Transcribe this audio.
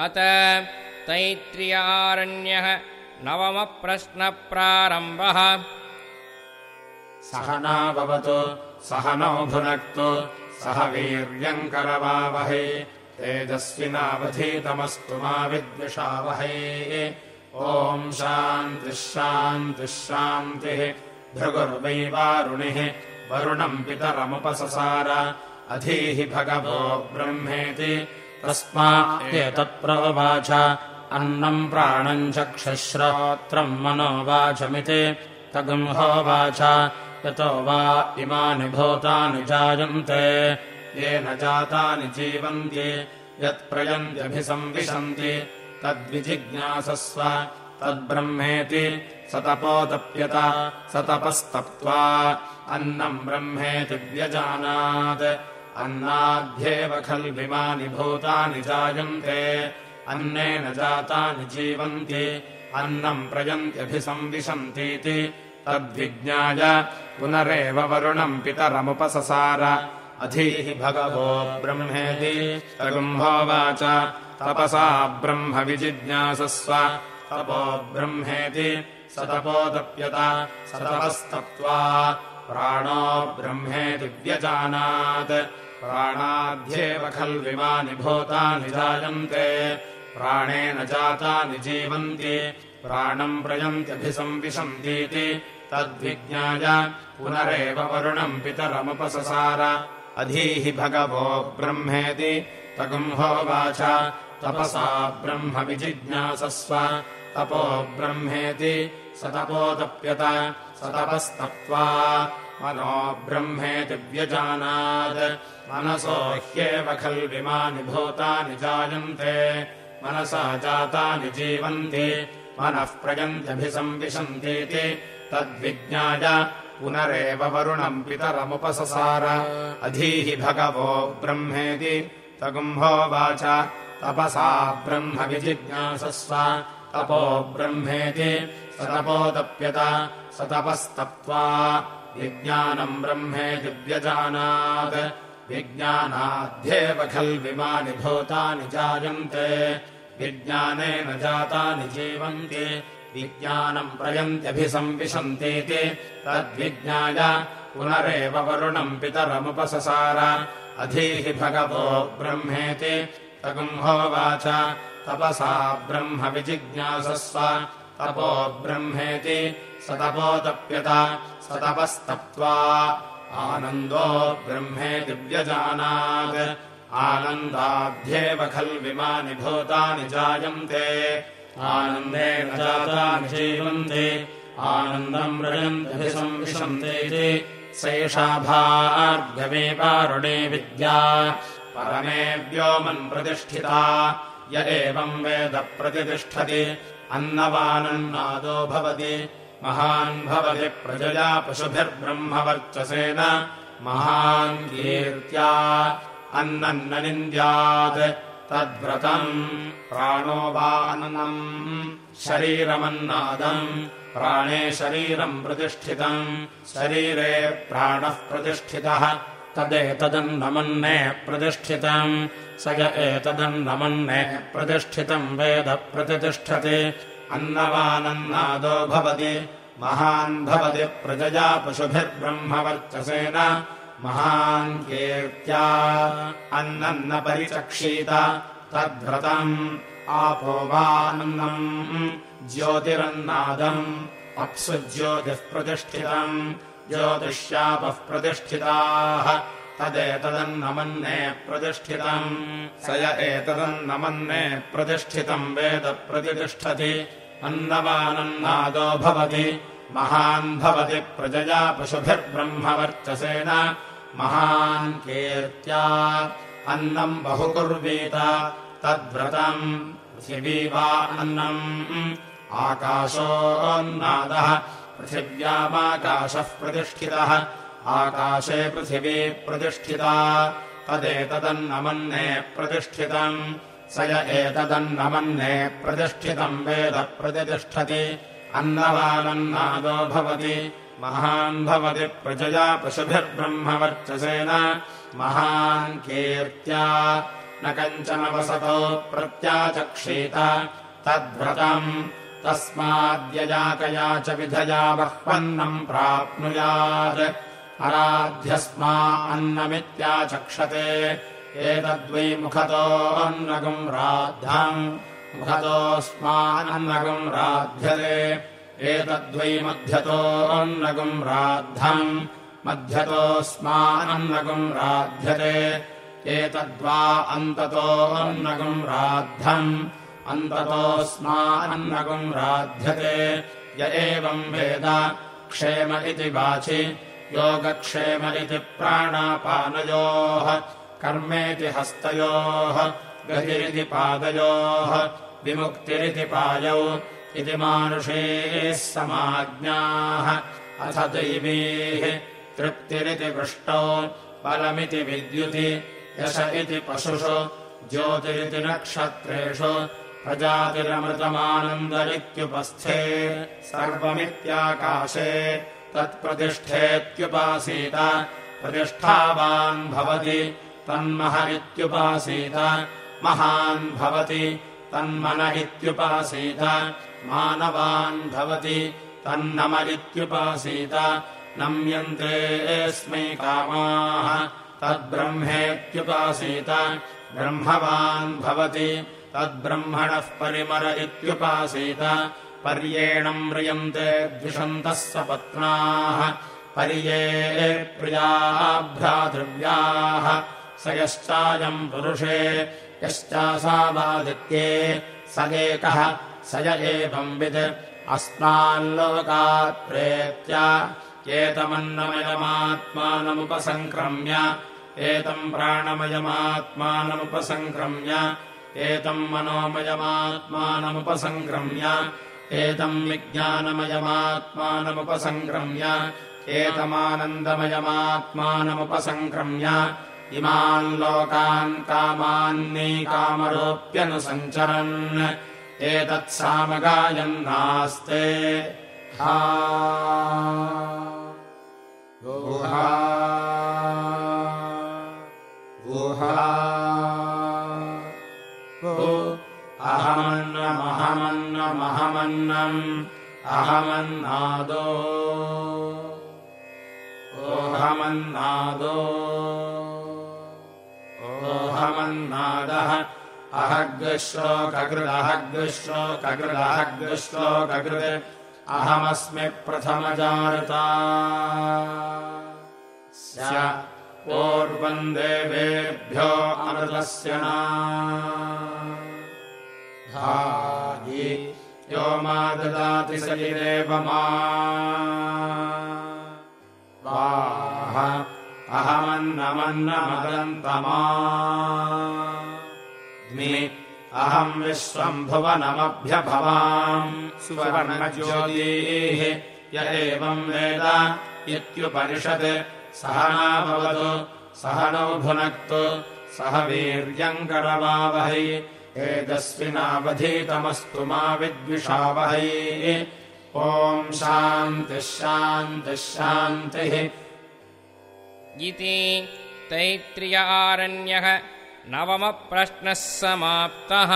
अत तैत्रियारण्यः नवमप्रश्नप्रारम्भः। सह भवतु सह नो भुनक्तु सह वीर्यङ्करवावहै तेजस्विनावधीतमस्तु मा विद्विषावहै। ॐ शान्तिः शान्तिः भृगुर्वैवारुणिः वरुणम् पितरमुपससार। अधीः भगवो ब्रह्मेति तस्मा एतत्प्रोवाच अन्नम् प्राणम् चक्षुश्रोत्रम् मनोवाचमिति। तगुंहोवाच यतो वा इमानि भूतानि जायन्ते। येन जातानि जीवन्ति। यत्प्रयन्त्यभिसंविशन्ति। तद्विजिज्ञासस्व। तद्ब्रह्मेति। स तपोतप्यत। स तपस्तप्त्वा। अन्नम् ब्रह्मेति व्यजानात् अन्नाद्येव खल्विमानि भूतानि जायन्ते अन्नेन जातानि जीवन्ति अन्नम् प्रयन्त्यभिसंविशन्तीति तद्विज्ञाय पुनरेव वरुणम् पितरमुपससार। अधीः भगवो ब्रह्मेति तगुम्भोवाच तपसा ब्रह्म विजिज्ञासस्व तपो ब्रह्मेति स तपोदप्यत स तपस्तप्त्वा प्राणो ब्रह्मेति व्यजानात् प्राणाध्येव खल्विमानि भूतानि जायन्ते प्राणेन जातानि जीवन्ति प्राणम् प्रयन्त्यभिसंविशन्तीति। तद्विज्ञाय पुनरेव वरुणम् पितरमुपससार। अधीहि भगवो ब्रह्मेति तगुम्होवाच तपसा ब्रह्म विजिज्ञासस्व। तपो ब्रह्मेति स तपोदप्यत स तपस्तप्त्वा मनो ब्रह्मेति व्यजानात्। मनसो ह्येव खल्विमानि भूतानि जायन्ते मनसा जातानि जीवन्ति मनः प्रयन्त्यभिसंविशन्तीति। तद्विज्ञाय पुनरेव वरुणम् पितरमुपससार। अधीहि भगवो ब्रह्मेति तगुम्भोवाच तपसा ब्रह्म विजिज्ञासस्व। तपो ब्रह्मेति स तपोदप्यत स तपस्तप्त्वा विज्ञानम् ब्रह्मेति व्यजानात् विज्ञानाध्येव खल्विमानि भूतानि जायन्ते। विज्ञानेन जातानि जीवन्ति। विज्ञानम् प्रयन्त्यभिसंविशन्तीति। तद्विज्ञाय पुनरेव वरुणम् पितरमुपससार। अधीहि भगवो ब्रह्मेति। तगुम्होवाच तपसा ब्रह्म विजिज्ञासस्व तपो ब्रह्मेति स तपोतप्यत स तपस्तप्त्वा आनन्दो ब्रह्मेति व्यजानात् आनन्दाध्येव खल्विमानि भूतानि जायन्ते। आनन्देन जातानि जीवन्ति। आनन्दम् रजन्त्यभिसंविशन्ते सैषा पारुणे विद्या। परमे व्योमन् प्रतिष्ठिता। य एवम् वेद प्रतितिष्ठति अन्नवानन्नादो भवति। महान् भवति प्रजया पशुभिर्ब्रह्मवर्चसेन। महान् कीर्त्या अन्नन्न निन्द्यात् तद्व्रतम् प्राणो वाननम् शरीरमन्नादम् प्राणे शरीरम् प्रतिष्ठितम्। शरीरे प्राणः प्रतिष्ठितः तदेतदन्नमन्ने प्रतिष्ठितम्। स य एतदन्नमन्ने प्रतिष्ठितम् वेद प्रतितिष्ठति अन्नवानन्नादो भवति महान् भवति प्रजया पशुभिर्ब्रह्मवर्चसेन। महान् कीर्त्या अन्नन्न परिचक्षीत तद्व्रतम्। आपो वानम् ज्योतिरन्नादम् अप्सु ज्योतिः प्रतिष्ठितम् ज्योतिष्यापः प्रतिष्ठिताः। तदेतदन्नमन्ने प्रतिष्ठितम्। स य एतदन्नमन्ने प्रतिष्ठितम् वेद प्रतितिष्ठति अन्नवानन्नादो भवति। महान् भवति प्रजया पशुभिर्ब्रह्मवर्चसेन। महान् कीर्त्या। अन्नम् बहुकुर्वीत। तद्व्रतम्। पृथिवी वा अन्नम्। आकाशोऽन्नादः पृथिव्यामाकाशः प्रतिष्ठितः। आकाशे पृथिवी प्रतिष्ठिता। तदेतदन्नमन्ने प्रतिष्ठितम्। स य एतदन्नमन्ने प्रतिष्ठितम् वेद प्रतितिष्ठति अन्नवानन्नादो भवति। महान् भवति प्रजया पशुभिर्ब्रह्मवर्चसेन। महान् कीर्त्या न कञ्चन वसतो प्रत्याचक्षीत। तद्व्रतम् तस्माद्ययाकया च विधया बह्वन्नम् प्राप्नुयात्। अराध्यस्मा अन्नमित्याचक्षते एतद्वै मुखतोऽन्नगम् राद्धम् मुखतोऽस्मानन्नगम् राध्यते। एतद्वै मध्यतोऽन्नगम् राद्धम् मध्यतोऽस्मानन्नगम् राध्यते। एतद्वा अन्ततोऽन्नगम् राद्धम् अन्ततोऽस्मानन्नगम् राध्यते। य एवम् वेद क्षेम इति वाचि योगक्षेम इति प्राणापानयोः कर्मेति हस्तयोः गतिरिति पादयोः विमुक्तिरिति पायौ इति मानुषेः समाज्ञाः। अथ दैवीः तृप्तिरिति पृष्टौ बलमिति विद्युति यश इति पशुषु ज्योतिरिति नक्षत्रेषु प्रजातिरमृतमानन्द इत्युपस्थे सर्वमित्याकाशे तत्प्रतिष्ठेत्युपासीत प्रतिष्ठावान् भवति तन्मह इत्युपासीत महान् भवति तन्मन इत्युपासीत मानवान् भवति तन्नम इत्युपासीत नम्यन्तेऽस्मै कामाः तद्ब्रह्मेत्युपासीत ब्रह्मवान् भवति तद्ब्रह्मणः परिमर इत्युपासीत। पर्येणम् म्रियन्ते द्विषन्तः सपत्नाः। पर्ये प्रिया भ्रातृव्याः। स यश्चायम् पुरुषे यश्चासावादित्ये स एकः स य एवंवित् अस्माल्लोकात् प्रेत्य एतमन्नमयमात्मानमुपसङ्क्रम्य एतम् प्राणमयमात्मानमुपसङ्क्रम्य एतम् मनोमयमात्मानमुपसङ्क्रम्य एतम् विज्ञानमयमात्मानमुपसङ्क्रम्य एतमानन्दमयमात्मानमुपसङ्क्रम्य इमान् लोकान् कामान्नीकामरोऽप्यनुसञ्चरन् एतत्सामगायन्नास्ते अहमन्नादो। ओहमन्नादो। ओहमन्नादः। अहग्श्लोककृदहग्श्लोककृदहग्श्लोककृत् अहमस्मि प्रथमजारता। पूर्वम् देवेभ्यो अमृतस्य ना यो मा ददाति स वाह अहमन्नमन्नमदन्तमा। अहम् विश्वम् भुवनमभ्यभवाम्। सुवर्णज्योतिः य एवम् वेद इत्युपनिषत् सह भवतु सह नौ भुनक्तु सह वीर्यम् करवावहै एतस्मिनावधीतमस्तु मा विद्विषावहै। ॐ शान्तिः शान्तिः शान्तिः। इति तैत्रिय आरण्यः नवमप्रश्नः समाप्तः